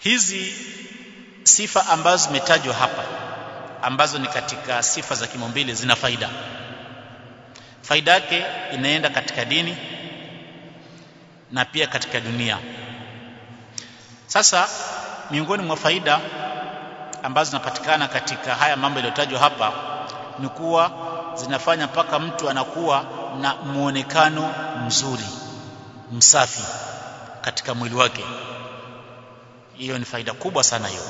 hizi sifa ambazo zimetajwa hapa ambazo ni katika sifa za kimombili zina faida. Faida yake inaenda katika dini na pia katika dunia. Sasa miongoni mwa faida ambazo zinapatikana katika haya mambo yaliyotajwa hapa ni kuwa zinafanya mpaka mtu anakuwa na muonekano mzuri msafi katika mwili wake hiyo ni faida kubwa sana hiyo.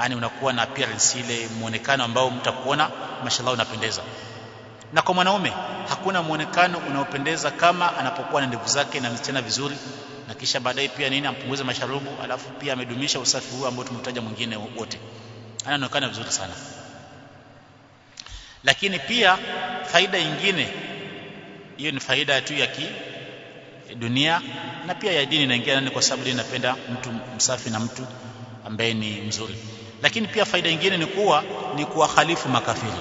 Yani unakuwa na appearance ile muonekano ambao mtakuona mashallah unapendeza. Na kwa mwanaume hakuna muonekano unaopendeza kama anapokuwa na ndevu zake na msichana vizuri na kisha baadaye pia nini ampunguze masharubu alafu pia amedumisha usafi huu ambao tumetaja mwingine wote. Anaonekana vizuri sana. Lakini pia faida nyingine hiyo ni faida tu ya dunia na pia ya dini inaingia ndani kwa sababu dini inapenda mtu msafi na mtu ambaye ni mzuri. Lakini pia faida nyingine ni kuwa ni kuwahalifu makafiri.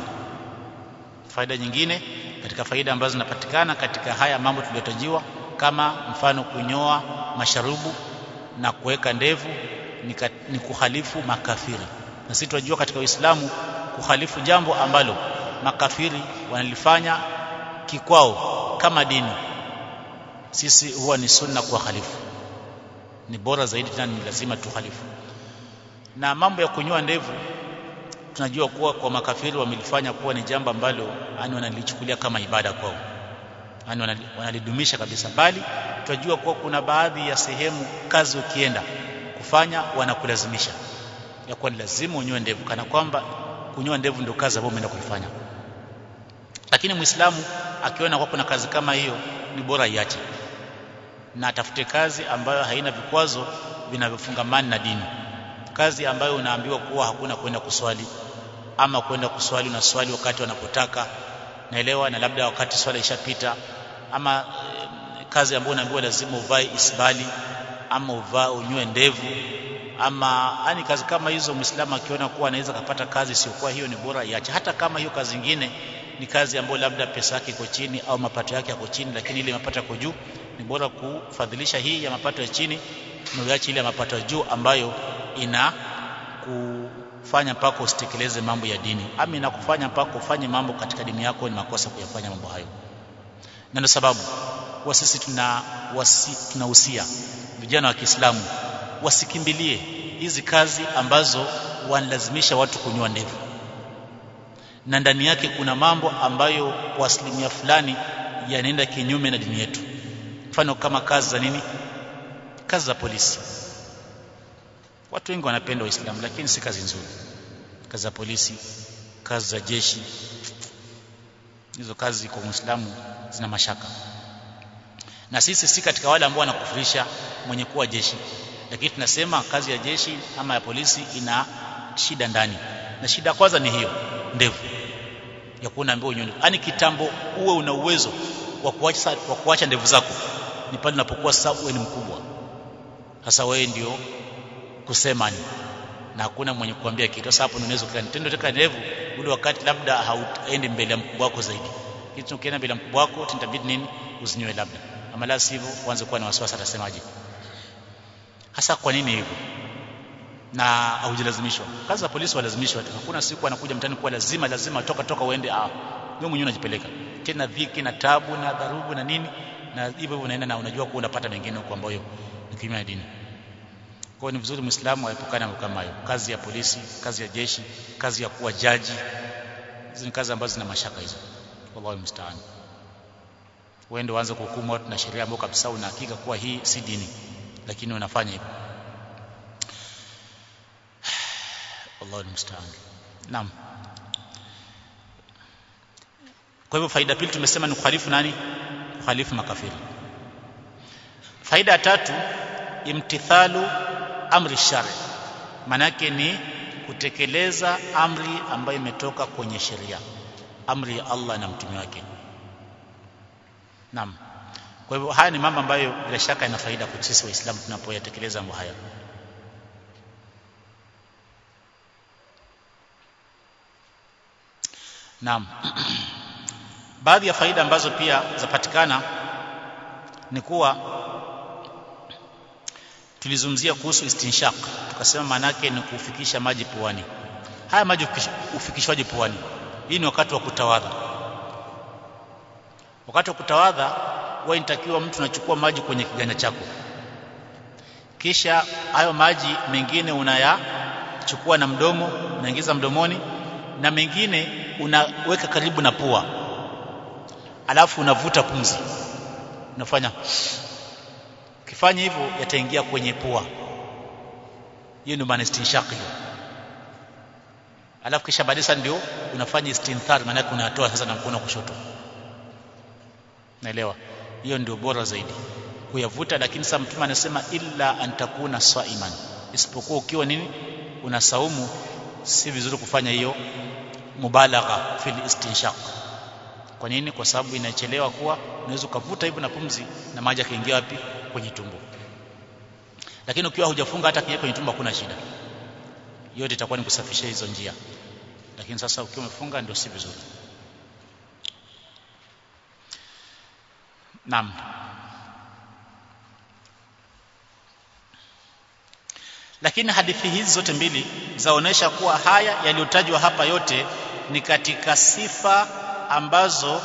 Faida nyingine katika faida ambazo zinapatikana katika haya mambo tuliyotajiwa kama mfano kunyoa masharubu na kuweka ndevu ni, ni kuhalifu makafiri. Na sisi tunajua katika Uislamu kuhalifu jambo ambalo makafiri wanalifanya kikwao kama dini sisi huwa ni sunna kuwahalifu ni bora zaidi tena ni lazima tuhalifu na mambo ya kunyoa ndevu tunajua kuwa kwa makafiri wamelifanya kuwa ni jambo ambalo yani wanalichukulia kama ibada kwao. Yani wanalidumisha kabisa. Bali tunajua kuwa kuna baadhi ya sehemu kazi ukienda kufanya wanakulazimisha ya kuwa ni lazima unyoe ndevu kana kwamba kunyoa ndevu ndio kazi ambayo umeenda kuifanya lakini muislamu akiona kwa kuna kazi kama hiyo ni bora iache na atafute kazi ambayo haina vikwazo vinavyofungamana na dini. Kazi ambayo unaambiwa kuwa hakuna kwenda kuswali ama kwenda kuswali na swali wakati wanapotaka. Naelewa na labda wakati swala ishapita ama e, kazi ambayo unaambiwa lazima uvae isbali ama uvae unywe ndevu ama yani kazi kama hizo muislamu akiona kuwa anaweza kupata kazi isiyokuwa hiyo ni bora iache. Hata kama hiyo kazi nyingine ni kazi ambayo labda pesa yake iko chini au mapato yake yako chini lakini ile mapato yako juu ni bora kufadhilisha hii ya mapato ya chini na ile ya mapato ya juu ambayo ina kufanya mpaka usitekeleze mambo ya dini ama inakufanya mpaka ufanye mambo katika dini yako ni makosa kuyafanya mambo hayo. Na ndio sababu kwa sisi tuna wasi, tunahusia vijana wa Kiislamu wasikimbilie hizi kazi ambazo wanalazimisha watu kunywa ndevu. Na ndani yake kuna mambo ambayo kwa asilimia fulani yanaenda kinyume na dini yetu mfano kama kazi za nini? Kazi za polisi. Watu wengi wanapenda Uislamu lakini si kazi nzuri. Kazi za polisi kazi za jeshi. Hizo kazi kwa Muislamu zina mashaka. Na sisi si katika wale ambao wanakufurisha mwenye kuwa jeshi. Lakini tunasema kazi ya jeshi ama ya polisi ina shida ndani. Na shida kwanza ni hiyo ndevu. Ya kuona unyoe yani kitambo uwe una uwezo wa kuacha wa kuacha ndevu zako ni pale unapokuwa sasa uwe ni mkubwa. Sasa wewe ndio kusema ni na hakuna mwenye kuambia kitu. Sasa hapo unaweza kila nitendo taka nevu ule wakati labda hauendi mbele ya mkubwa wako zaidi. Kitu ukienda mbele ya mkubwa wako itabidi nini? Uzinywe labda. Ama la sivyo uanze kuwa na wasiwasi atasemaje? Hasa kwa nini hivyo? Na haujilazimishwa. Kazi za polisi walazimishwa hakuna siku anakuja mtani kuwa lazima lazima toka toka uende ah wewe mwenyewe unajipeleka. Tena dhiki na tabu na dharubu na nini na hivyo unaenda na unajua kuwa unapata mengine huko ambayo ni kinyume na dini. Kwa ni vizuri muislamu aepukane na kama hayo kazi ya polisi kazi ya jeshi kazi ya kuwa jaji. Hizo ni kazi ambazo zina mashaka hizo. Wallahu musta'an. Wewe ndio uanze kuhukumu watu na sheria ambayo kabisa una hakika kuwa hii si dini. Lakini unafanya hivyo. Wallahi musta'an. Naam. Kwa hivyo faida pili tumesema ni kuhalifu nani kukhalifu makafiri. Faida ya tatu imtithalu amri shari. Manake ni kutekeleza amri ambayo imetoka kwenye sheria. Amri ya Allah na mtume wake. Naam. Kwa hivyo haya ni mambo ambayo bila shaka ina faida kwa sisi waislamu tunapoyatekeleza mambo haya. Naam baadhi ya faida ambazo pia zapatikana ni kuwa tulizungumzia kuhusu istinshaq. Tukasema maana yake ni kufikisha maji puani. Haya maji ufikishwaje puani hii ni wakati wa kutawadha. Wakati wa kutawadha huwa inatakiwa mtu unachukua maji kwenye kiganja chako. Kisha hayo maji mengine unayachukua na mdomo unaingiza mdomoni na mengine unaweka karibu na pua alafu unavuta pumzi. Unafanya ukifanya hivyo yataingia kwenye pua. Hiyo ndio maana istinshaq hiyo. Alafu kisha baadaye ndio unafanya istinthar maana yake unatoa sasa na mkono kushoto. Naelewa hiyo ndio bora zaidi. Kuyavuta lakini sasa mtume anasema illa antakuna saiman. Isipokuwa ukiwa nini? Unasaumu si vizuri kufanya hiyo mubalagha fil istinshaq kwa nini? Kwa sababu inachelewa kuwa unaweza ukavuta hivyo na pumzi na maji yakaingia wapi? Kwenye tumbo. Lakini ukiwa hujafunga hata kinywa kwenye tumbo hakuna shida. Yote itakuwa ni kusafisha hizo njia. Lakini sasa ukiwa umefunga ndio si vizuri. Naam. Lakini hadithi hizi zote mbili zaonesha kuwa haya yaliyotajwa hapa yote ni katika sifa ambazo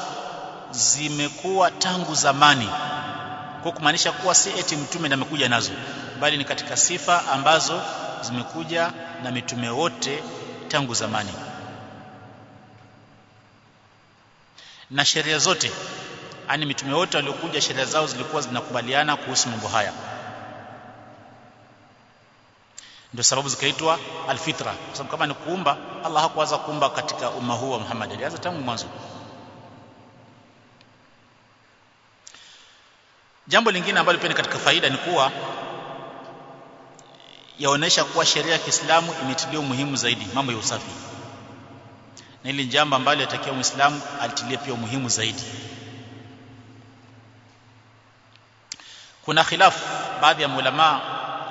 zimekuwa tangu zamani. Kwa kumaanisha kuwa si eti mtume amekuja nazo bali ni katika sifa ambazo zimekuja na mitume wote tangu zamani. Na sheria zote ani mitume wote waliokuja sheria zao zilikuwa zinakubaliana kuhusu mambo haya. Ndio sababu zikaitwa alfitra. Kwa sababu kama ni kuumba Allah hakuanza kuumba katika umma huu wa Muhammad. Alianza tangu mwanzo jambo lingine ambalo pia ni katika faida ni kuwa yaonesha kuwa sheria ya Kiislamu imetilia umuhimu zaidi mambo ya usafi. Na hili jambo ambalo yatakiwa Muislamu alitilie pia umuhimu zaidi. Kuna khilafu baadhi ya maulama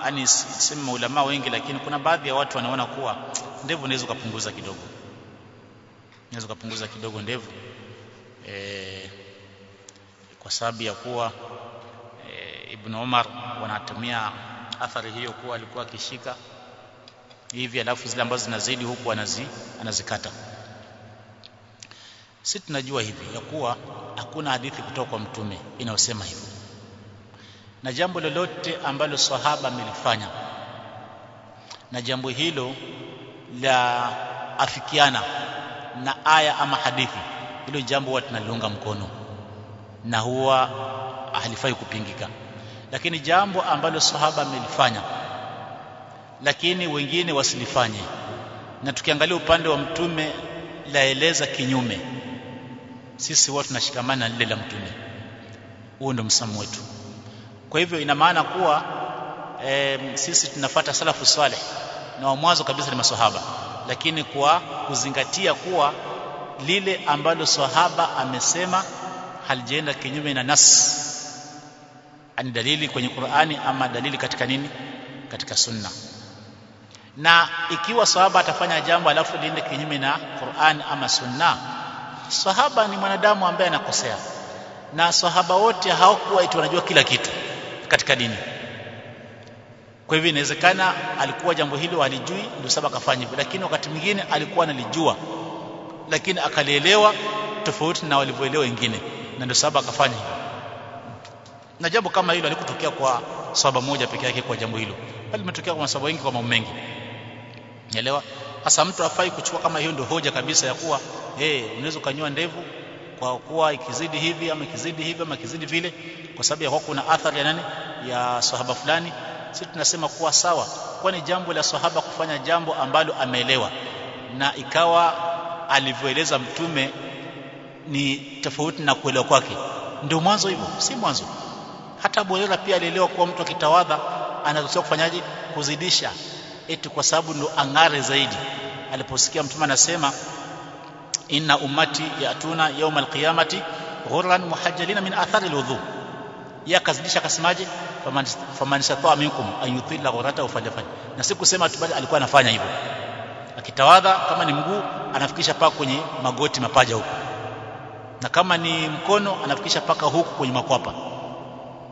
yani sema maulama wengi lakini kuna baadhi ya watu wanaona kuwa ndevu unaweza kupunguza kidogo. Unaweza kupunguza kidogo ndevu. E, kwa sababu ya kuwa Ibn Umar wanatumia athari hiyo kuwa alikuwa akishika hivi alafu zile ambazo zinazidi huku anazi, anazikata. Sisi tunajua hivi ya kuwa hakuna hadithi kutoka kwa mtume inayosema hivyo. Na jambo lolote ambalo sahaba amelifanya na jambo hilo la afikiana na aya ama hadithi hilo jambo huwa tunaliunga mkono na huwa halifai kupingika lakini jambo ambalo sahaba amelifanya lakini wengine wasilifanye. Na tukiangalia upande wa mtume laeleza kinyume. Sisi watu tunashikamana na lile la mtume. Huo ndio msamo wetu. Kwa hivyo ina maana kuwa e, sisi tunafata salafu saleh na wa mwanzo kabisa ni maswahaba. Lakini kwa kuzingatia kuwa lile ambalo sahaba amesema halijaenda kinyume na nas ani dalili kwenye Qur'ani ama dalili katika nini? Katika sunna. Na ikiwa sahaba atafanya jambo alafu liende kinyume na Qur'an ama sunna sahaba ni mwanadamu ambaye anakosea. Na sahaba wote hawakuwa eti wanajua kila kitu katika dini. Kwa hivyo inawezekana alikuwa jambo hilo alijui ndio sababu akafanya hivyo. Lakini wakati mwingine alikuwa analijua lakini akalielewa tofauti na walivyoelewa wengine. Na ndio sababu akafanya hivyo na jambo kama hilo alikutokea kwa sababu moja peke yake kwa jambo hilo bali limetokea kwa sababu wengi kwa mambo mengi. Nielewa? Sasa mtu afai kuchukua kama hiyo ndio hoja kabisa ya kuwa eh hey, unaweza kunyoa ndevu kwa kuwa ikizidi hivi ama ikizidi hivi ama ikizidi vile kwa sababu ya kwa kuna athari ya nani? Ya sahaba fulani. Sisi tunasema kuwa sawa kwani jambo la sahaba kufanya jambo ambalo ameelewa. Na ikawa alivyoeleza mtume ni tofauti na kuelewa kwake. Ndio mwanzo hivyo si mwanzo hata Abu pia alielewa kuwa mtu akitawadha anaruhusiwa kufanyaje? Kuzidisha. Eti kwa sababu ndo ang'are zaidi. Aliposikia mtume anasema inna ummati yatuna yawm alqiyamati ghurran muhajjalina min athari alwudhu ya kazidisha akasemaje? Faman istata minkum an yutilla ghurratahu falyafal. Na si kusema tu bali alikuwa anafanya hivyo. Akitawadha kama ni mguu anafikisha paka kwenye magoti mapaja huko. Na kama ni mkono anafikisha paka huku kwenye makwapa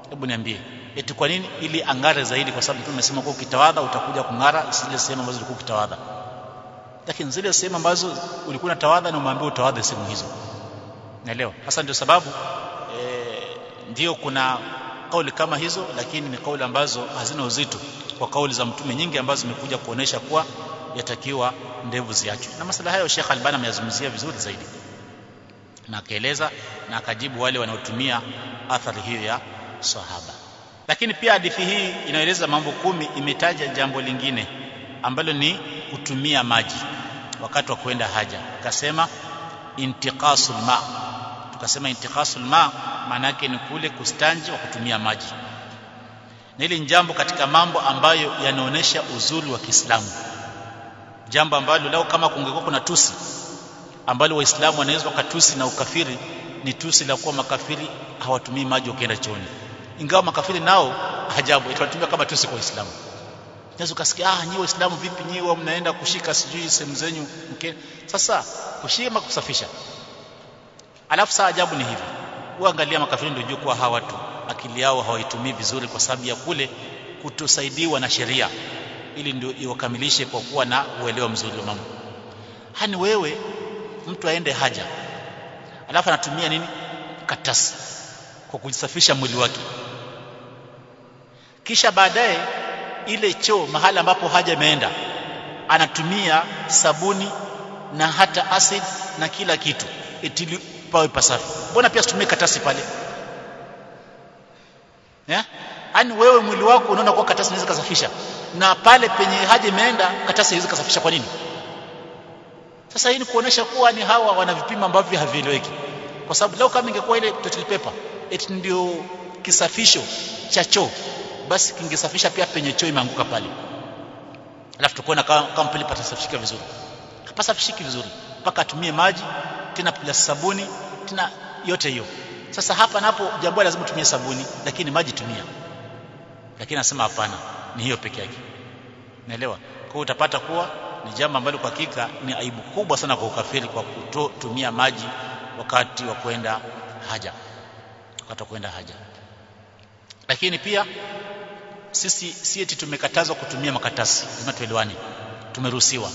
hebu niambie eti kwa nini ili angare zaidi? Kwa sababu mtume amesema kwa ukitawadha utakuja kung'ara zile sehemu ambazo ulikuwa ukitawadha lakini zile sehemu ambazo ulikuwa unatawadha na umeambiwa utawadha sehemu hizo. Naelewa? Hasa ndio sababu e, ndio kuna kauli kama hizo lakini ni kauli ambazo hazina uzito kwa kauli za mtume nyingi ambazo zimekuja kuonesha kuwa yatakiwa ndevu ziachwe. Na masala hayo Sheikh Albani ameyazungumzia vizuri zaidi. Na akaeleza na akajibu wale wanaotumia athari hiyo ya sahaba. Lakini pia hadithi hii inaeleza mambo kumi imetaja jambo lingine ambalo ni kutumia maji wakati wa kwenda haja. Akasema intiqasul ma. Tukasema intiqasul ma maana yake ni kule kustanji wa kutumia maji. Na hili ni jambo katika mambo ambayo yanaonesha uzuri wa Kiislamu. Jambo ambalo lao kama kungekuwa kuna tusi ambalo waislamu wanaweza wakatusi na ukafiri ni tusi la kuwa makafiri hawatumii maji wakienda chooni ingawa makafiri nao ajabu tunatumia kama tusi kwa waislamu Unaweza ukasikia ah nyewe waislamu vipi? Nyewe mnaenda kushika sijui sehemu zenyu mke. Sasa kushika kusafisha? Alafu saa ajabu ni hivi. Uangalia makafiri ndio jukwa hawa watu akili yao hawaitumii vizuri kwa sababu ya kule kutosaidiwa na sheria. Ili ndio iwakamilishe kwa kuwa na uelewa mzuri wa mambo. Hani wewe mtu aende haja. Alafu anatumia nini? Katasi. Kwa kujisafisha mwili wake kisha baadaye ile choo mahali ambapo haja imeenda anatumia sabuni na hata acid na kila kitu. Itili pawe pasafi. Mbona pia situmie katasi pale? Yeah? ani wewe mwili wako unaona kwa katasi inaweza kasafisha na pale penye haja imeenda katasi haiwezi kasafisha kwa nini? Sasa hii ni kuonesha kuwa ni hawa wana vipimo ambavyo havieleweki. Kwa sababu leo kama ingekuwa ile toilet paper eti ndio kisafisho cha choo basi kingesafisha pia penye choo imeanguka pale. Alafu tukuona kama pale patasafishika vizuri. Hapasafishiki vizuri. Mpaka atumie maji tena plus sabuni tena yote hiyo. Sasa hapa napo jambo lazima tumie sabuni lakini maji tumia. Lakini nasema hapana ni hiyo peke yake. Naelewa? Kwa utapata kuwa ni jambo ambalo kwa hakika ni aibu kubwa sana kwa ukafiri kwa kutumia maji wakati wa kwenda haja. Wakati wa kwenda haja lakini pia sisi si eti tumekatazwa kutumia makatasi. Lazima tuelewane. Tumeruhusiwa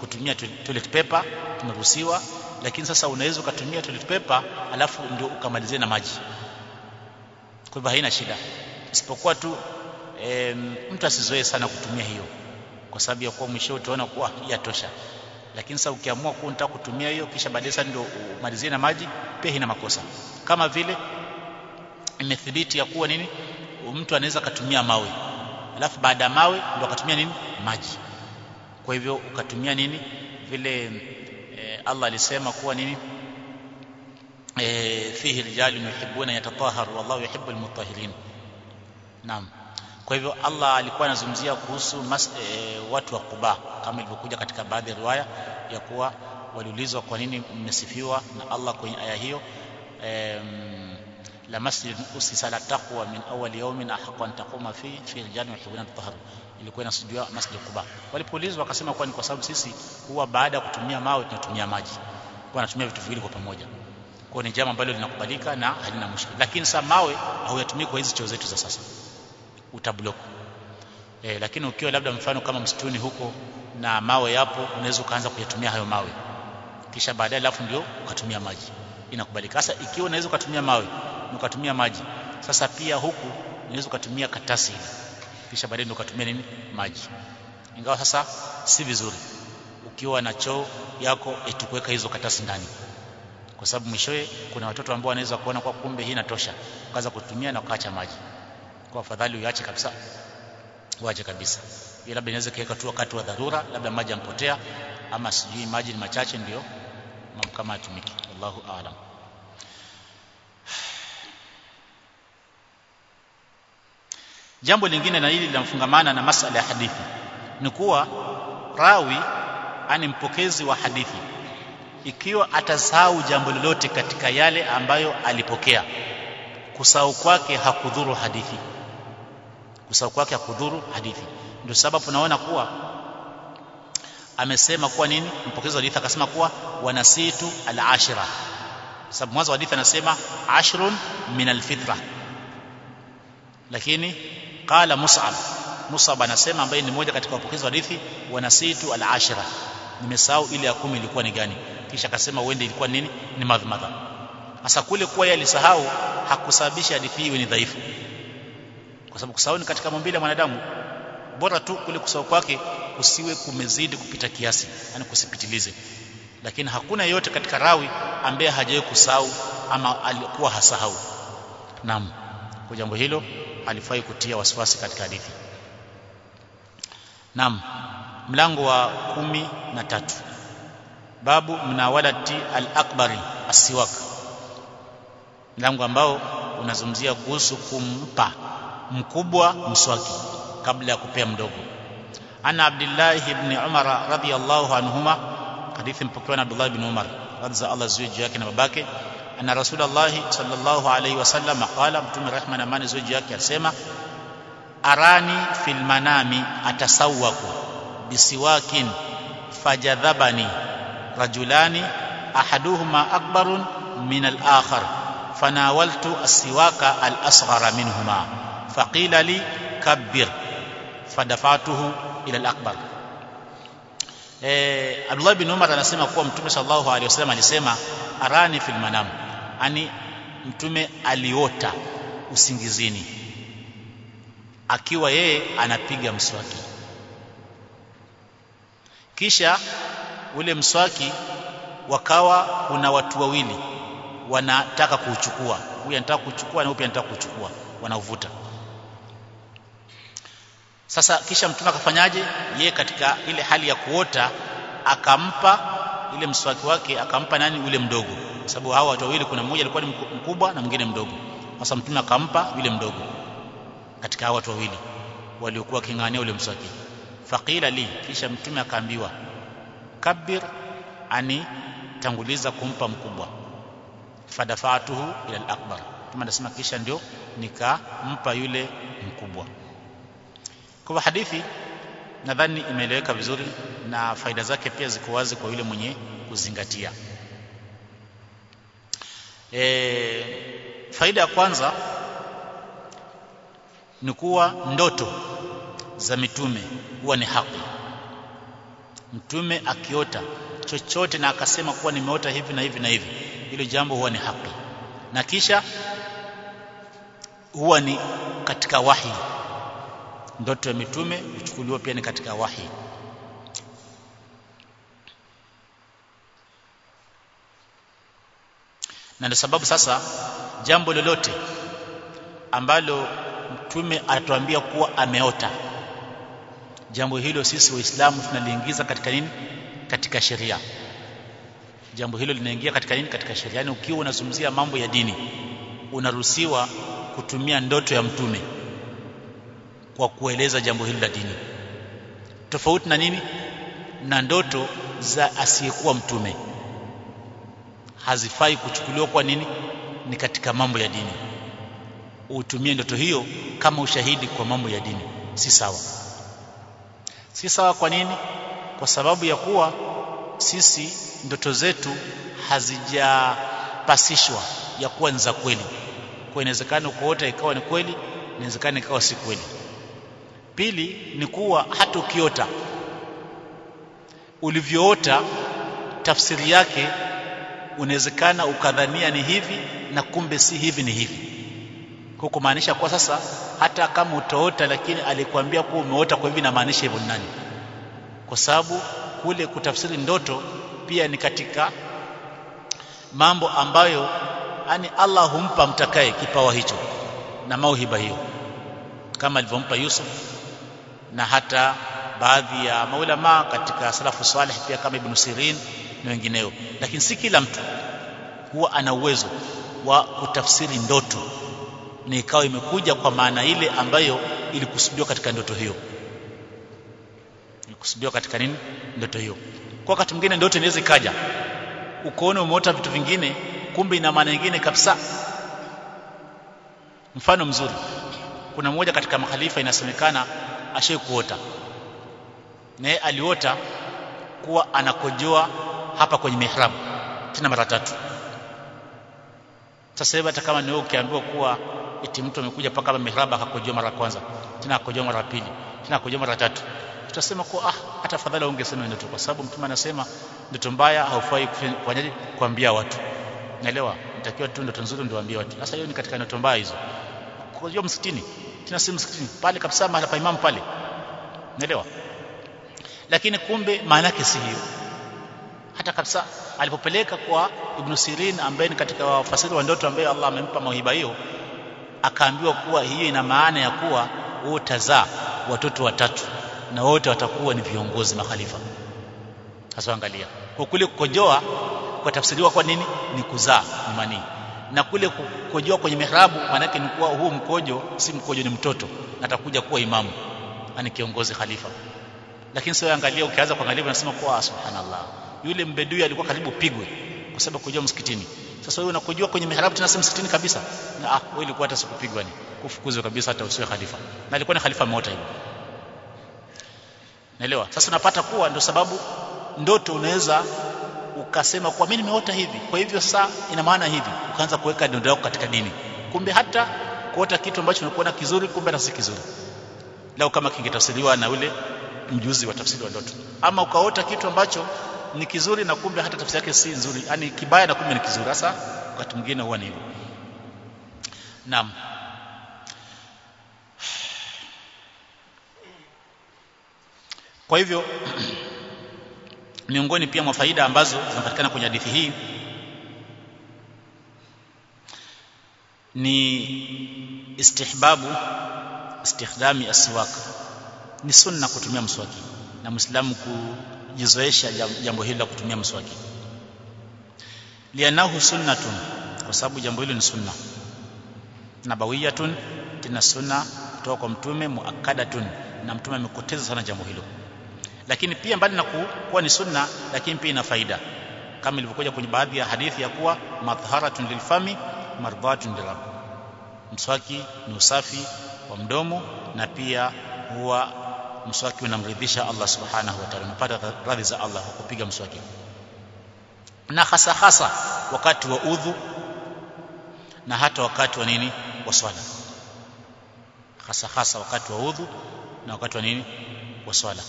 kutumia toilet paper tumeruhusiwa. Lakini sasa unaweza ukatumia toilet paper alafu ndio ukamalizie na maji. Kwa hivyo haina shida. Isipokuwa tu e, mtu asizoee sana kutumia hiyo. Kwa sababu ya kuwa mwisho utaona kuwa yatosha lakini sasa ukiamua kuwa unataka kutumia hiyo kisha baadaye ndio umalizie na maji pia ina makosa. Kama vile imethibiti ya kuwa nini mtu anaweza akatumia mawe. Alafu baada ya mawe ndio akatumia nini? Maji. Kwa hivyo ukatumia nini? Vile e, Allah alisema kuwa nini? E, fihi rijalun yuhibbuna yatatahharu wallahu yuhibbul mutahhirin. Naam. Kwa hivyo Allah alikuwa anazungumzia kuhusu mas, e, watu wa Quba kama ilivyokuja katika baadhi ya riwaya ya kuwa waliulizwa kwa nini mmesifiwa na Allah kwenye aya hiyo. E, la masjid usisa la taqwa min awali yawmin ahqqu an taquma fi fi rijalin yuhibbuna tahar ilikuwa inasujudiwa masjid Quba. Walipoulizwa wakasema kwa ni kwa sababu sisi huwa baada ya kutumia mawe tunatumia maji. Kwa natumia vitu viwili kwa pamoja. Kwa ni jambo ambalo linakubalika na halina mushkil lakini sasa mawe hauyatumii kwa hizi choo zetu za sasa. Utablock. E, lakini ukiwa labda mfano kama msituni huko na mawe yapo unaweza ukaanza kuyatumia hayo mawe. Kisha baadaye alafu ndio ukatumia maji. Inakubalika. Sasa ikiwa unaweza ukatumia mawe na ukatumia maji. Sasa pia huku unaweza ukatumia katasi ile kisha baadaye ndio ukatumia nini? Maji. Ingawa sasa si vizuri. Ukiwa na choo yako itukuweka hizo katasi ndani. Kwa sababu mwishowe kuna watoto ambao wanaweza kuona kwa kumbe hii inatosha. Ukaanza kutumia na ukaacha maji. Kwa afadhali uache kabisa. Uache kabisa. Hiyo labda inaweza kiweka tu wakati wa dharura labda maji yampotea ama sijui maji ni machache ndio. Kama atumiki. wallahu aalam jambo lingine na hili linafungamana na masala ya hadithi. Ni kuwa rawi ani mpokezi wa hadithi. Ikiwa atasahau jambo lolote katika yale ambayo alipokea kusahau kwake hakudhuru hadithi. Kusahau kwake hakudhuru hadithi. Ndio sababu tunaona kuwa amesema kuwa nini? Mpokezi wa hadithi akasema kuwa wanasitu al-ashira. Sababu mwanzo wa hadithi anasema ashrun min al-fitra. Lakini qala mus'ab. Mus'ab anasema ambaye ni mmoja katika wapokezi wa hadithi wanasitu al-ashra nimesahau ile ya kumi ilikuwa ni gani. Kisha akasema uende ilikuwa nini? Ni madhmadha. Hasa kule kuwa yeye alisahau hakusababisha hadithi hiyo ni dhaifu. Kwa sababu kusahau ni katika maumbile ya mwanadamu. Bora tu kule kusahau kwake kusiwe kumezidi kupita kiasi yani kusipitilize. Lakini hakuna yeyote katika rawi ambaye hajawahi kusahau ama alikuwa hasahau. Naam kwa jambo hilo alifai kutia wasiwasi katika hadithi. Naam mlango wa kumi na tatu. Babu mnawalati al-akbari asiwak mlango ambao unazungumzia kuhusu kumpa mkubwa mswaki kabla ya kupea mdogo. Ana abdullah ibn umar radiyallahu anhuma hadithi mpokewa na abdullah ibn umar radza Allah juu yake na babake أن رسول الله صلى الله عليه وسلم قال أبتم رحمة من زوجي يكي أرسيما أراني في المنام أتسوق بسواك فجذبني رجلان أحدهما أكبر من الآخر فناولت السواك الأصغر منهما فقيل لي كبر فدفعته إلى الأكبر. إيه، عبد الله بن Abdullah bin Umar anasema kuwa الله عليه وسلم wasallam alisema أراني في المنام. Ani Mtume aliota usingizini. Akiwa yeye anapiga mswaki. Kisha ule mswaki wakawa kuna watu wawili wanataka kuuchukua. Huyu anataka kuchukua na huyu anataka kuchukua wanavuta sasa kisha mtume akafanyaje? Yeye katika ile hali ya kuota akampa ile mswaki wake akampa nani? Ule mdogo. Sababu hao watu wawili kuna mmoja alikuwa ni mkubwa na mwingine mdogo. Sasa mtume akampa yule mdogo katika hao watu wawili waliokuwa kingania ule mswaki. Faqila li kisha mtume akaambiwa kabir ani tanguliza kumpa mkubwa. Fadafatuhu ila al-akbar. Mtume anasema kisha ndio nikampa yule mkubwa. Kwa hadithi nadhani imeeleweka vizuri na faida zake pia ziko wazi kwa yule mwenye kuzingatia. E, faida ya kwanza ni kuwa ndoto za mitume huwa ni haki. Mtume akiota chochote na akasema kuwa nimeota hivi na hivi na hivi hilo jambo huwa ni haki. Na kisha huwa ni katika wahi ndoto ya mitume huchukuliwa pia ni katika wahi. Na ndio sababu sasa jambo lolote ambalo mtume atuambia kuwa ameota jambo hilo sisi waislamu tunaliingiza katika nini? Katika sheria. Jambo hilo linaingia katika nini? Katika sheria. Yani ukiwa unazungumzia mambo ya dini unaruhusiwa kutumia ndoto ya mtume kwa kueleza jambo hili la dini. Tofauti na nini? Na ndoto za asiyekuwa mtume. Hazifai kuchukuliwa kwa nini? Ni katika mambo ya dini. Utumie ndoto hiyo kama ushahidi kwa mambo ya dini. Si sawa. Si sawa kwa nini? Kwa sababu ya kuwa sisi ndoto zetu hazijapasishwa ya kuwa ni za kweli. Kwa inawezekana kuota ikawa ni kweli inawezekana ikawa si kweli pili ni kuwa hata ukiota ulivyoota tafsiri yake unawezekana ukadhania ni hivi na kumbe si hivi ni hivi. Kwa kumaanisha kwa sasa hata kama utaota lakini alikwambia kuwa umeota kwa hivi namaanisha hivyo ni nani? Kwa sababu kule kutafsiri ndoto pia ni katika mambo ambayo yani Allah humpa mtakaye kipawa hicho na mauhiba hiyo kama alivyompa Yusuf na hata baadhi ya maulama katika salafu salih pia kama Ibn Sirin na wengineo. Lakini si kila mtu huwa ana uwezo wa kutafsiri ndoto na ikawa imekuja kwa maana ile ambayo ilikusudiwa katika ndoto hiyo. Ilikusudiwa katika nini? Ndoto hiyo. Kwa wakati mwingine ndoto inaweza ikaja ukoone umeota vitu vingine kumbe ina maana nyingine kabisa. Mfano mzuri kuna mmoja katika makhalifa inasemekana ashai kuota. Naye aliota kuwa anakojoa hapa kwenye mihram tena mara tatu. Sasa hivi hata kama ni ukiambiwa kuwa eti mtu amekuja paka hapa mihraba akakojoa mara kwanza tena akojoa mara pili tena akojoa mara tatu tutasema kwa ah hata fadhali ungesema ndoto kwa sababu mtume anasema ndoto mbaya haufai kufanyaje kuambia watu. Naelewa nitakiwa tu ndoto nzuri ndio waambie watu. Sasa hiyo ni katika ndoto mbaya hizo. Kukojoa msikitini tena si msikitini pale kabisa mahali pa imamu pale. Unaelewa lakini kumbe maana yake si hiyo. Hata kabisa alipopeleka kwa Ibn Sirin ambaye ni katika wafasiri wa ndoto ambaye Allah amempa mauhiba hiyo akaambiwa kuwa hiyo ina maana ya kuwa wewe utazaa watoto watatu na wote watakuwa ni viongozi makhalifa. Hasa angalia. Kwa kule kukojoa kwa tafsiriwa kwa nini? Ni kuzaa. Ni manii na kule kukojoa kwenye mihrabu maana yake ni kuwa huu mkojo si mkojo ni mtoto atakuja kuwa imamu ani kiongozi khalifa. Lakini sio angalia ukianza kuangalia unasema kwa subhanallah yule mbedui alikuwa karibu pigwe kwa sababu kujua msikitini. Sasa wewe unakujua kwenye mihrabu tena si msikitini kabisa? Na ah wewe ilikuwa hata sikupigwa ni kufukuzwa kabisa hata usiwe khalifa. Na alikuwa ni khalifa mmoja hivyo naelewa? Sasa unapata kuwa ndio sababu ndoto unaweza ukasema kwa mimi nimeota hivi? Kwa hivyo saa ina maana hivi. Ukaanza kuweka ndoto yako katika dini kumbe hata kuota kitu ambacho unakuona kizuri kumbe hata si kizuri. Lao kama kingetafsiriwa na ule mjuzi wa tafsiri wa ndoto. Ama ukaota kitu ambacho ni kizuri na kumbe hata tafsiri yake si nzuri yani kibaya na kumbe ni kizuri. Sasa wakati mwingine huwa ni hivyo. Naam. Kwa hivyo miongoni pia mwa faida ambazo zinapatikana kwenye hadithi hii ni istihbabu istikhdami aswak ni sunna kutumia mswaki na muislamu kujizoesha jambo hili la kutumia mswaki. Lianahu sunnatun kwa sababu jambo hilo ni sunna. Nabawiyatun tena sunna kutoka kwa mtume muakkadatun. Na mtume amekoteza sana jambo hilo lakini pia mbali na kuwa ni sunna lakini pia ina faida. Kama ilivyokuja kwenye baadhi ya hadithi ya kuwa madhaharatun lilfami mardhatun lilrab mswaki ni usafi wa mdomo na pia huwa mswaki unamridhisha Allah subhanahu wa ta'ala. Unapata radhi za Allah kupiga mswaki. Na hasa hasa wakati wa udhu na hata wakati wa nini? Wa swala. Hasa hasa wakati wa udhu na wakati wa nini? Wa swala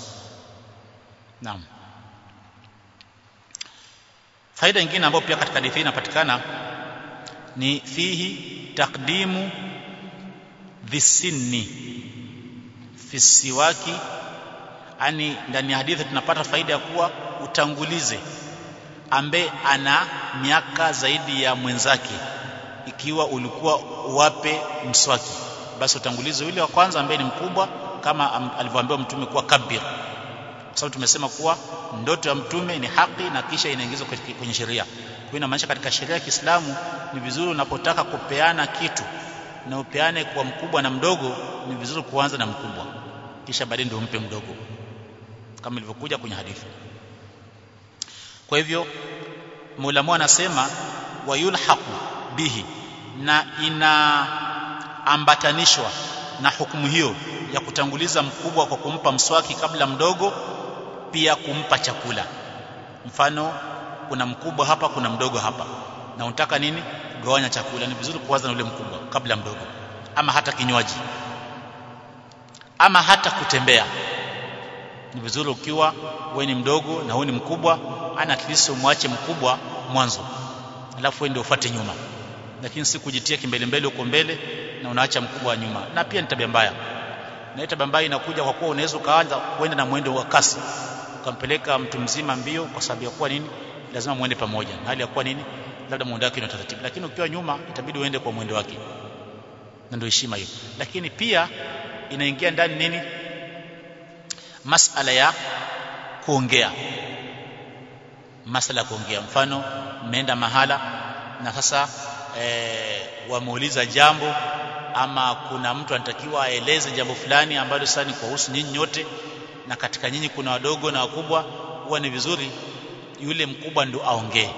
naam. Faida nyingine ambayo pia katika hadithi inapatikana ni fihi takdimu dhisinni fi siwaki ani ndani ya hadithi tunapata faida ya kuwa utangulize ambaye ana miaka zaidi ya mwenzake ikiwa ulikuwa uwape mswaki. Basi utangulize yule wa kwanza ambaye ni mkubwa kama alivyoambiwa mtume kuwa kabir kwa sababu tumesema kuwa ndoto ya mtume ni haki na kisha inaingizwa kwenye sheria. Kwa hiyo inamaanisha katika sheria ya Kiislamu ni vizuri unapotaka kupeana kitu na upeane kwa mkubwa na mdogo ni vizuri kuanza na mkubwa. Kisha baadaye ndio umpe mdogo. Kama ilivyokuja kwenye hadithi. Kwa hivyo Mola anasema wayulhaqu bihi na inaambatanishwa na hukumu hiyo ya kutanguliza mkubwa kwa kumpa mswaki kabla mdogo pia kumpa chakula. Mfano kuna mkubwa hapa kuna mdogo hapa. Na unataka nini? Kugawanya chakula. Ni vizuri kuanza na ule mkubwa kabla mdogo. Ama hata kinywaji. Ama hata kutembea. Ni vizuri ukiwa wewe ni mdogo na wewe ni mkubwa ana at least umwache mkubwa mwanzo. Alafu wewe ndio ufuate nyuma. Lakini si kujitia kimbele mbele huko mbele na unaacha mkubwa nyuma. Na pia ni tabia mbaya. Na tabia mbaya inakuja kwa kuwa unaweza ukaanza kwenda na mwendo wa kasi ukampeleka mtu mzima mbio kwa sababu ya kuwa nini? Lazima muende pamoja. Hali ya kuwa nini? Labda mwendo wake ni taratibu lakini ukiwa nyuma itabidi uende kwa mwendo wake. Na ndio heshima hiyo. Lakini pia inaingia ndani nini? Masala ya kuongea. Masala ya kuongea. Mfano mmeenda mahala na sasa e, wameuliza jambo ama kuna mtu anatakiwa aeleze jambo fulani ambalo sasa ni kuhusu nyinyi nyote na katika nyinyi kuna wadogo na wakubwa huwa ni vizuri yule mkubwa ndo aongee.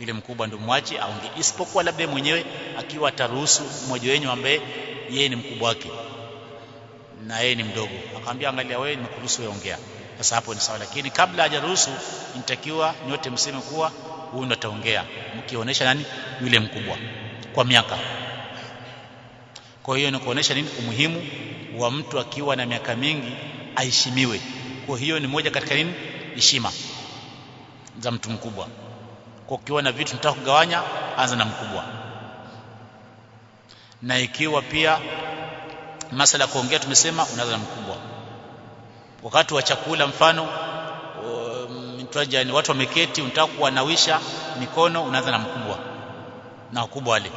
Yule mkubwa ndo mwache aongee. Isipokuwa labda mwenyewe akiwa ataruhusu mmoja wenu ambaye yeye ni mkubwa wake na yeye ni mdogo. Akamwambia angalia wewe nimekuruhusu wewe ongea. Sasa hapo ni sawa lakini kabla hajaruhusu nitakiwa nyote mseme kuwa huyu ndo ataongea mkionyesha nani? Yule mkubwa kwa miaka. Kwa hiyo ni kuonesha nini? Umuhimu wa mtu akiwa na miaka mingi aheshimiwe. Kwa hiyo ni moja katika nini? Heshima za mtu mkubwa. Kwa ukiwa na vitu nataka kugawanya anza na mkubwa. Na ikiwa pia masala ya kuongea tumesema unaanza na mkubwa. Wakati wa chakula mfano mtaja ni watu wameketi unataka kuwanawisha mikono unaanza na mkubwa. Na wakubwa wale.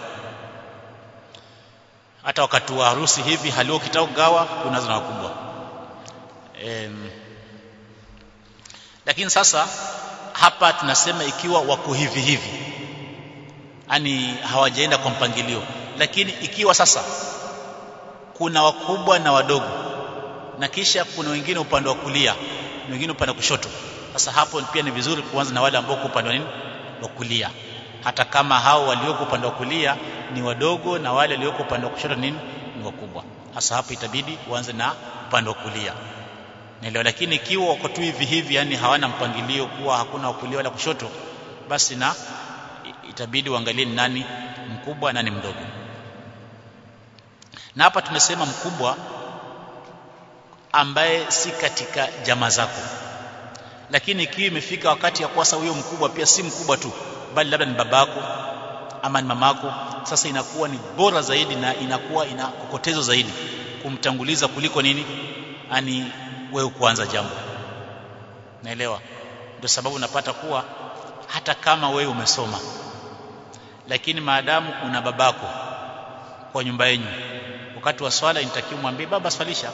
Hata wakati wa harusi hivi halio kitao gawa unaanza na wakubwa lakini sasa hapa tunasema ikiwa wako hivi hivi yani hawajaenda kwa mpangilio. Lakini ikiwa sasa kuna wakubwa na wadogo na kisha kuna wengine upande wa kulia wengine upande wa kushoto sasa hapo pia ni vizuri kuanza na wale ambao upande wa nini? Wa kulia. Hata kama hao walioko upande wa kulia ni wadogo na wale walioko upande wa kushoto nini? Ni wakubwa. Hasa hapo itabidi uanze na upande wa kulia naelewa lakini ikiwa wako tu hivi hivi yani hawana mpangilio kuwa hakuna wa kulia wala kushoto basi na itabidi uangalie ni nani mkubwa nani mdogo. Na hapa tumesema mkubwa ambaye si katika jamaa zako. Lakini ikiwa imefika wakati ya kuasa huyo mkubwa pia si mkubwa tu bali labda ni babako ama ni mamako sasa inakuwa ni bora zaidi na inakuwa ina kokotezo zaidi kumtanguliza kuliko nini? Ani wewe kuanza jambo. Naelewa? Ndio sababu unapata kuwa hata kama wewe umesoma lakini maadamu una babako kwa nyumba yenu wakati wa swala inatakiwa mwambie baba swalisha.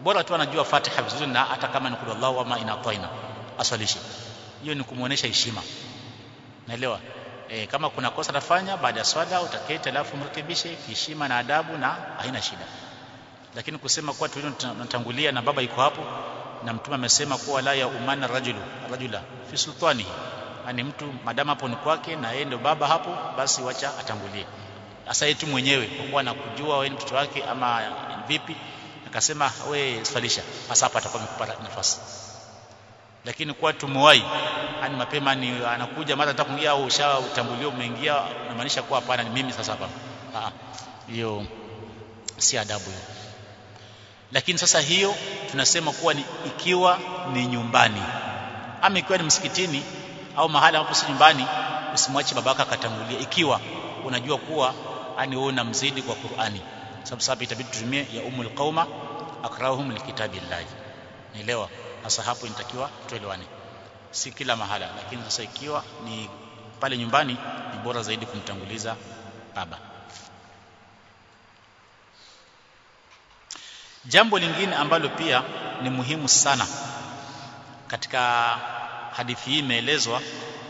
Bora tu anajua Fatiha vizuri na hata kama ni kul Allahu ama inataina aswalishe. Hiyo ni kumuonesha heshima. Naelewa? E, kama kuna kosa tafanya baada ya swala utaketi alafu mrekebishe heshima na adabu na haina shida lakini kusema kuwa tunatangulia na baba iko hapo na mtume amesema kuwa la ya umana rajulu rajula fi sultani. Ani mtu madama hapo ni kwake na yeye ndio baba hapo basi wacha atangulie. Hasa yetu mwenyewe kwa kuwa nakujua wewe mtoto wake ama vipi? Akasema we swalisha hasa hapa atakuwa amekupata nafasi. Lakini kwa tumuwai ani mapema ni anakuja mara nataka kuingia au ushautambulio umeingia unamaanisha kuwa hapana mimi sasa hapa. Hiyo si adabu hiyo lakini sasa hiyo tunasema kuwa ni ikiwa ni nyumbani. Ama ikiwa ni msikitini au mahali ambapo si nyumbani usimwache babaka akatangulia ikiwa unajua kuwa ani wewe unamzidi kwa Qur'ani. Sababu sababu itabidi tutumie ya umul qauma akrahum likitabillahi naelewa hasa hapo inatakiwa tuelewane. Si kila mahala lakini sasa ikiwa ni pale nyumbani ni bora zaidi kumtanguliza baba jambo lingine ambalo pia ni muhimu sana katika hadithi hii imeelezwa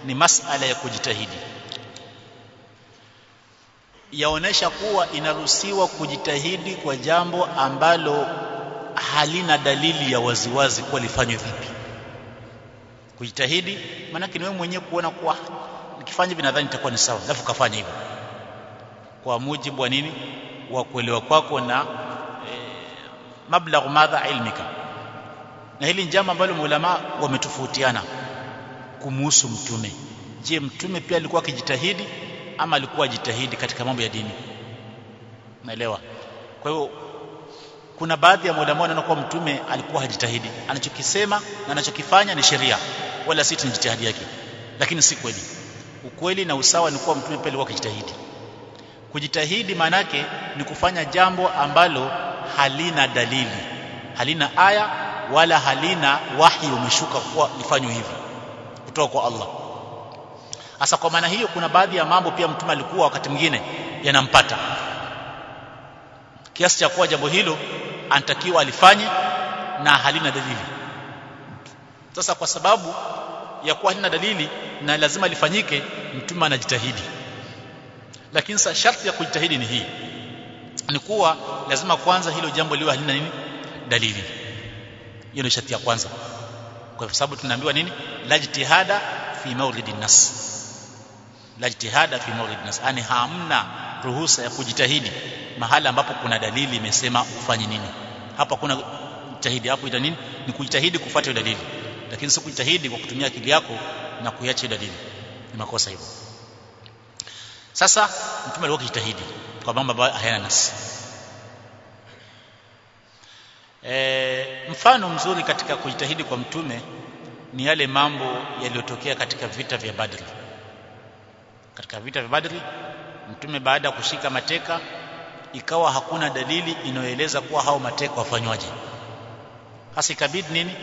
ni masala ya kujitahidi. Yaonesha kuwa inaruhusiwa kujitahidi kwa jambo ambalo halina dalili ya waziwazi kuwa lifanywe vipi. Kujitahidi maanake ni wewe mwenyewe kuona kuwa nikifanya hivi nadhani itakuwa ni sawa alafu kafanya hivyo. Kwa mujibu wa nini? Wa kuelewa kwako na mablagh madha ilmika. Na hili ni jambo ambalo ulama wametofautiana kumuhusu mtume. Je mtume pia alikuwa akijitahidi ama alikuwa ajitahidi katika mambo ya dini? Naelewa kwa hiyo kuna baadhi ya maulama wanaona kuwa mtume alikuwa hajitahidi. Anachokisema na anachokifanya ni sheria wala si jitihadi yake. Lakini si kweli. Ukweli na usawa ni kuwa mtume pia alikuwa akijitahidi. Kujitahidi maanake ni kufanya jambo ambalo halina dalili halina aya wala halina wahi umeshuka kuwa lifanywe hivi kutoka kwa Allah. Hasa kwa maana hiyo kuna baadhi ya mambo pia mtume alikuwa wakati mwingine yanampata. Kiasi cha kuwa jambo hilo anatakiwa alifanye na halina dalili. Sasa kwa sababu ya kuwa halina dalili na lazima lifanyike mtume anajitahidi. Lakini sasa sharti ya kujitahidi ni hii ni kuwa lazima kwanza hilo jambo liwe halina nini? Dalili. Hiyo ni sharti ya kwanza. Kwa sababu tunaambiwa nini? La jitihada fi mawlidi nas. La jitihada fi mawlidi nas. Yani hamna ruhusa ya kujitahidi mahala ambapo kuna dalili imesema ufanye nini. Hapa kuna jitahidi. Hapo ita nini? Ni kujitahidi kufuata dalili. Lakini si kujitahidi kwa kutumia akili yako na kuiacha dalili. Ni makosa hivyo. Sasa mtume alikuwa akijitahidi kwa mambo ambayo hayana nasi e, mfano mzuri katika kujitahidi kwa mtume ni yale mambo yaliyotokea katika vita vya Badri. Katika vita vya Badri mtume baada ya kushika mateka ikawa hakuna dalili inayoeleza kuwa hao mateka wafanywaje. Hasa ikabidi nini?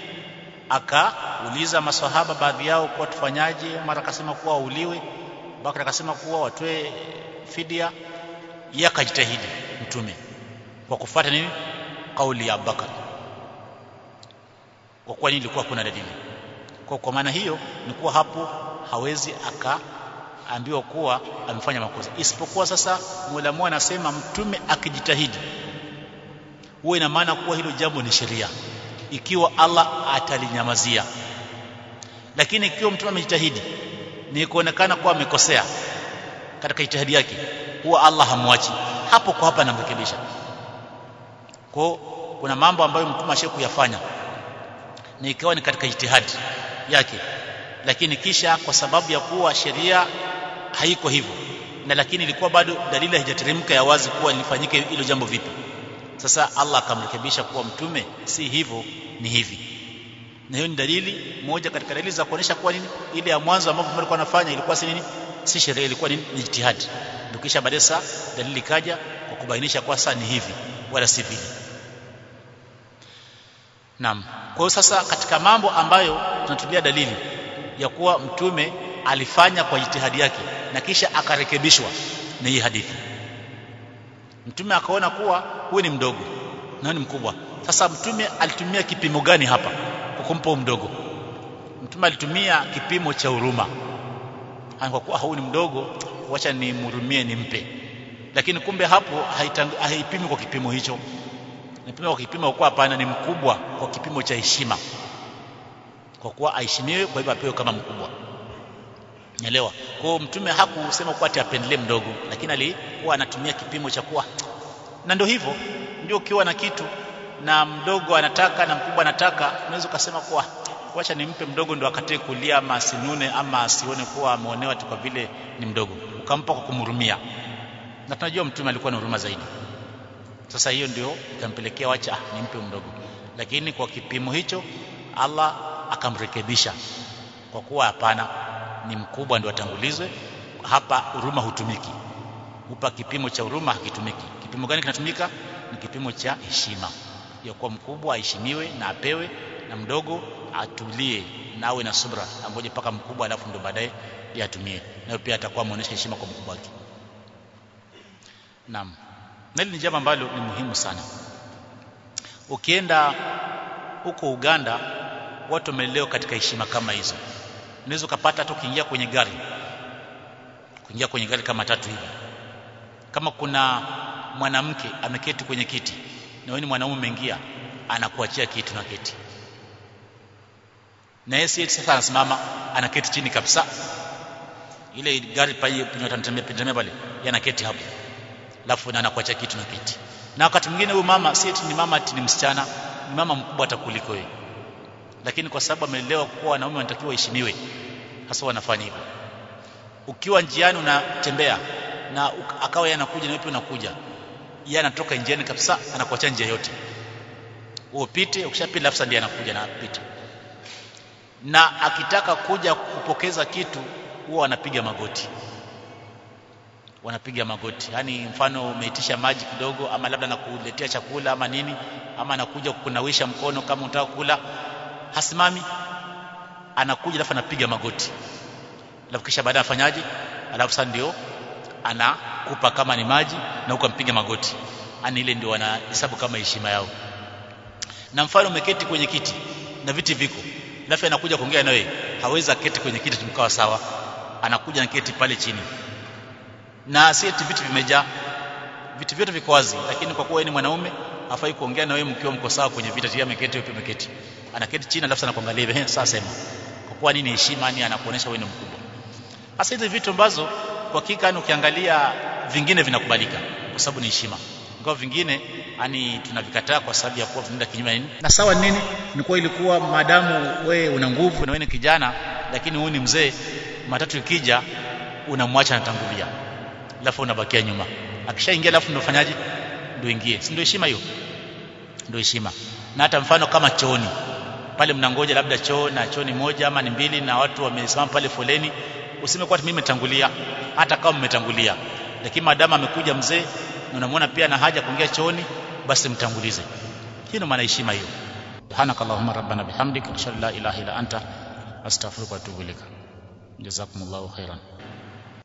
Akauliza maswahaba baadhi yao kuwa tufanyaje mara akasema kuwa wauliwe baka akasema kuwa watoe fidia yeye akajitahidi mtume kwa kufuata nini? Kauli ya Abubakar. Kwa kuwa ilikuwa kuna dalili? Kwa kwa maana hiyo ni kuwa hapo hawezi akaambiwa kuwa amefanya makosa. Isipokuwa sasa Mola anasema mtume akijitahidi huwa ina maana kuwa hilo jambo ni sheria. Ikiwa Allah atalinyamazia. Lakini ikiwa mtume amejitahidi ni kuonekana kuwa amekosea katika itihadi yake huwa Allah hamwachi. Hapo kwa hapa anamrekebisha. Kwa kuna mambo ambayo mtume ashe kuyafanya. Ni ikawa ni katika itihadi yake. Lakini kisha kwa sababu ya kuwa sheria haiko hivyo na lakini ilikuwa bado dalili haijateremka ya wazi kuwa ilifanyike hilo jambo vipi. Sasa Allah akamrekebisha kuwa mtume si hivyo ni hivi. Na hiyo ni dalili moja katika dalili za kuonesha kuwa nini? Ile ya mwanzo ambayo mtume alikuwa anafanya ilikuwa si nini si sheria ilikuwa ni jitihadi ndio kisha baadaye dalili kaja kwa kubainisha kwa sasa ni hivi wala si vile Naam. Kwa hiyo sasa katika mambo ambayo tunatumia dalili ya kuwa mtume alifanya kwa jitihadi yake na kisha akarekebishwa na hii hadithi. Mtume akaona kuwa huyu ni mdogo na ni mkubwa. Sasa mtume alitumia kipimo gani hapa kwa kumpa mdogo? Mtume alitumia kipimo cha huruma. Kwa kuwa huyu ni mdogo, wacha nimhurumie nimpe. Lakini kumbe hapo haipimi kwa kipimo hicho nipima kwa kipimo kwa hapana ni mkubwa kwa kipimo cha heshima kwa kuwa aheshimiwe kwa hivyo apewe kama mkubwa Nielewa. Kwa mtume hakusema kuwa ati apendelee mdogo, lakini alikuwa anatumia kipimo cha kuwa na ndio hivyo, ndio ukiwa na kitu na mdogo anataka na mkubwa anataka, unaweza ukasema kuwa wacha nimpe mdogo ndo akatae kulia ama asinune ama asione kuwa ameonewa tu kwa vile ni mdogo, ukampa kwa kumhurumia. Na tunajua mtume alikuwa na huruma zaidi. Sasa hiyo ndio ikampelekea wacha ni nimpe mdogo, lakini kwa kipimo hicho Allah akamrekebisha kwa kuwa hapana, ni mkubwa ndio atangulizwe hapa. Huruma hutumiki, upa kipimo cha huruma hakitumiki. Kipimo gani kinatumika? Ni kipimo cha heshima, ya kuwa mkubwa aheshimiwe na apewe, na mdogo atulie na awe na subra, angoje mpaka mkubwa, alafu ndio baadaye yatumie, nayo pia atakuwa ameonyesha heshima kwa mkubwa wake. Naam, na ni jambo ambalo ni muhimu sana. Ukienda huko Uganda, watu wamelelewa katika heshima kama hizo. Unaweza ukapata hata ukiingia kwenye gari, kuingia kwenye gari kama tatu hivi, kama kuna mwanamke ameketi kwenye kiti na wewe ni mwanaume umeingia, anakuachia kitu na keti, na yeye si sasa anasimama, anaketi chini kabisa. Ile gari pale penye pale, yanaketi hapo alafu na anakuacha kitu na kiti. Na wakati mwingine huyu mama si eti ni mama ati ni msichana, ni mama mkubwa hata kuliko wewe, lakini kwa sababu amelelewa kuwa wanaume wanatakiwa waheshimiwe, hasa wanafanya hivyo. Ukiwa njiani unatembea na akawa yeye anakuja na wewe unakuja, yeye anatoka njiani kabisa, anakuacha njia yote upite, ukishapita alafu ndiye anakuja na pita, na akitaka kuja kupokeza kitu huwa wanapiga magoti wanapiga magoti. Yaani mfano umeitisha maji kidogo, ama labda nakuletea chakula ama nini, ama anakuja kukunawisha mkono kama unataka kula, hasimami, anakuja alafu anapiga magoti, alafu kisha baadaye afanyaje? Alafu sasa ndio anakupa kama ni maji na huko ampiga magoti, yani ile ndio wanahesabu kama heshima yao. Na mfano umeketi kwenye kiti na viti viko, alafu anakuja kuongea na wewe, hawezi aketi kwenye kiti tumkawa sawa, anakuja na kiti pale chini. Na si eti viti vimejaa, viti vyote viko wazi, lakini kwa kuwa ni mwanaume hafai kuongea na wewe mkiwa mko sawa kwenye viti. tia ameketi, wewe umeketi, anaketi chini, alafu anakuangalia hivi, sasa sema. Kwa kuwa nini heshima, ni anakuonesha wewe ni mkubwa. Hasa hizi vitu ambazo kwa hakika ukiangalia vingine vinakubalika kwa sababu ni heshima, ingawa vingine yani tunavikataa kwa sababu ya kuwa vinaenda kinyume nini na sawa nini. Ni kwa ilikuwa madamu wewe una nguvu na wewe kijana, lakini huyu ni mzee, matatu ikija unamwacha anatangulia alafu unabakia nyuma. Akishaingia alafu ndio fanyaje? Ndio ingie, si ndio heshima hiyo? Ndio heshima. na hata mfano kama chooni pale mnangoja labda choo na choo ni moja ama ni mbili na watu wamesimama pale foleni useme kwa mimi nimetangulia hata kama mmetangulia lakini madamu amekuja mzee unamwona pia na haja kuingia chooni basi mtangulize. Hii ndio maana heshima hiyo. Subhanakallahumma rabbana bihamdika ashhadu la ilaha illa anta astaghfiruka wa atubu ilaik jazakumullahu khairan